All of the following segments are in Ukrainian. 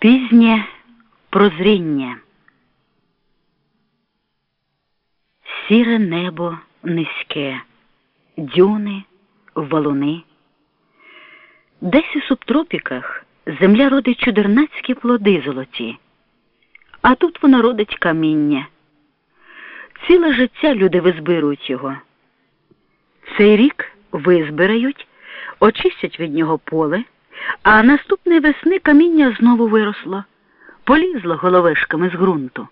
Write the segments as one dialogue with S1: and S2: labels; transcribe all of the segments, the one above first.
S1: Пізнє прозріння. Сіре небо низьке, дюни, валуни. Десь у субтропіках земля родить чудернацькі плоди золоті, а тут вона родить каміння. Ціле життя люди визбирують його. Цей рік визбирають, очистять від нього поле, а наступної весни каміння знову виросло, полізло головешками з ґрунту.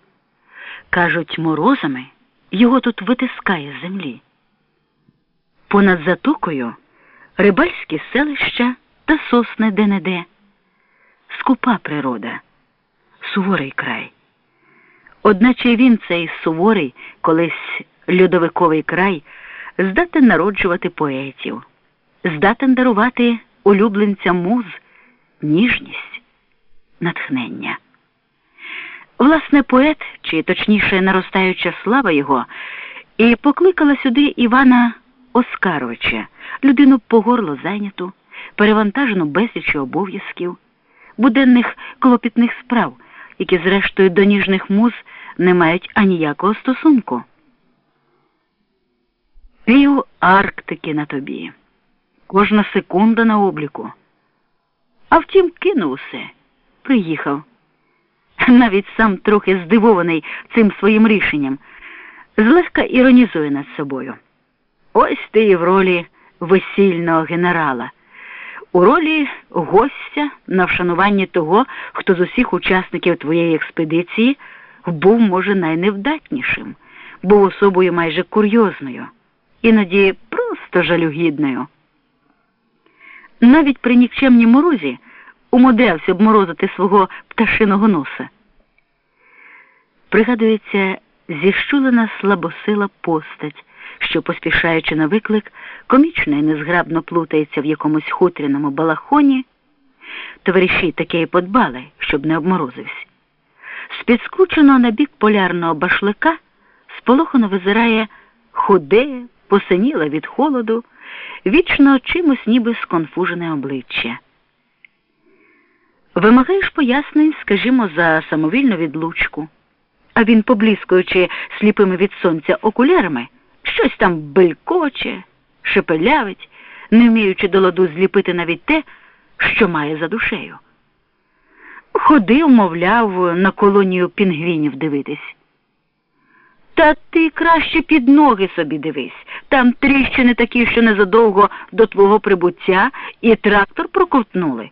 S1: Кажуть, морозами його тут витискає з землі. Понад затокою рибальські селища та сосни де-не-де. Скупа природа, суворий край. Одначе він, цей суворий, колись льодовиковий край, здатен народжувати поетів, здатен дарувати улюбленцям муз, ніжність, натхнення. Власне, поет, чи точніше наростаюча слава його, і покликала сюди Івана Оскаровича, людину по горло зайняту, перевантажену безліччю обов'язків, буденних клопітних справ, які, зрештою, до ніжних муз не мають аніякого стосунку. Пів Арктики на тобі, кожна секунда на обліку. А втім, кинув усе, приїхав. Навіть сам трохи здивований цим своїм рішенням, злегка іронізує над собою. Ось ти і в ролі весільного генерала, у ролі гостя на вшануванні того, хто з усіх учасників твоєї експедиції був, може, найневдатнішим, був особою майже курйозною, іноді просто жалюгідною. Навіть при нікчемній морозі умудрявся обморозити свого пташиного носа. Пригадується зіщулена слабосила постать, що, поспішаючи на виклик, комічно і незграбно плутається в якомусь хутряному балахоні. Товариші таке й подбали, щоб не обморозився. З під скрученого на бік полярного башлика сполохано визирає худе, посиніле від холоду, вічно чимось ніби сконфужене обличчя. Вимагаєш пояснень, скажімо, за самовільну відлучку, а він, поблискуючи сліпими від сонця окулярами, щось там белькоче, шепелявить, не вміючи до ладу зліпити навіть те, що має за душею. Ходив, мовляв, на колонію пінгвінів дивитись. Та ти краще під ноги собі дивись. Там тріщини такі, що незадовго до твого прибуття і трактор проковтнули.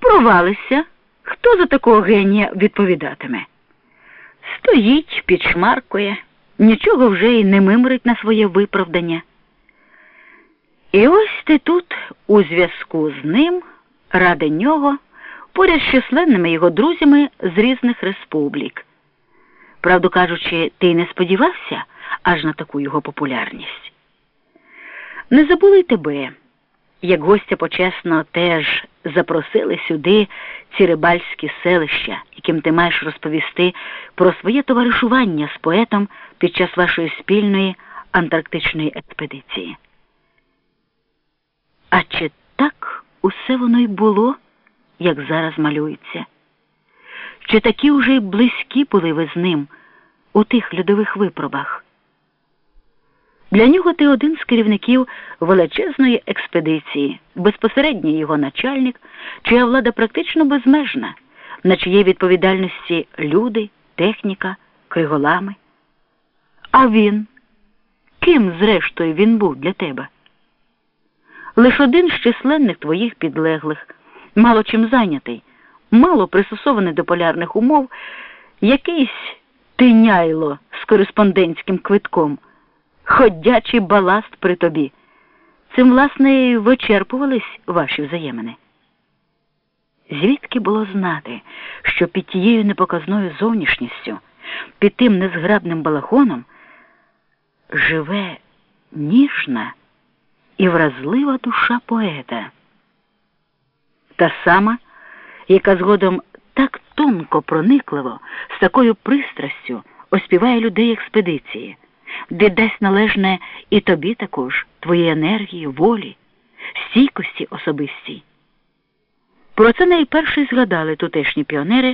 S1: Провалися. Хто за такого генія відповідатиме? Стоїть, підшмаркує, нічого вже й не мимрить на своє виправдання. І ось ти тут, у зв'язку з ним, ради нього, поряд з численними його друзями з різних республік. Правду кажучи, ти не сподівався аж на таку його популярність. Не забули й тебе, як гостя почесно теж запросили сюди ці рибальські селища, яким ти маєш розповісти про своє товаришування з поетом під час вашої спільної антарктичної експедиції. А чи так усе воно й було, як зараз малюється? Чи такі уже й близькі були ви з ним у тих льодових випробах? Для нього ти один з керівників величезної експедиції, безпосередній його начальник, чия влада практично безмежна, на чиїй відповідальності люди, техніка, криголами. А він, ким, зрештою, він був для тебе? Лиш один з численних твоїх підлеглих, мало чим зайнятий, мало пристосований до полярних умов, якийсь тиняйло з кореспондентським квитком ходячий баласт при тобі. Цим, власне, і вичерпувались ваші взаємини. Звідки було знати, що під тією непоказною зовнішністю, під тим незграбним балахоном живе ніжна і вразлива душа поета, та сама, яка згодом так тонко проникливо, з такою пристрастю оспіває людей експедиції віддасть належне і тобі також, твоїй енергії, волі, стійкості особистій. Про це найперше згадали тутешні піонери,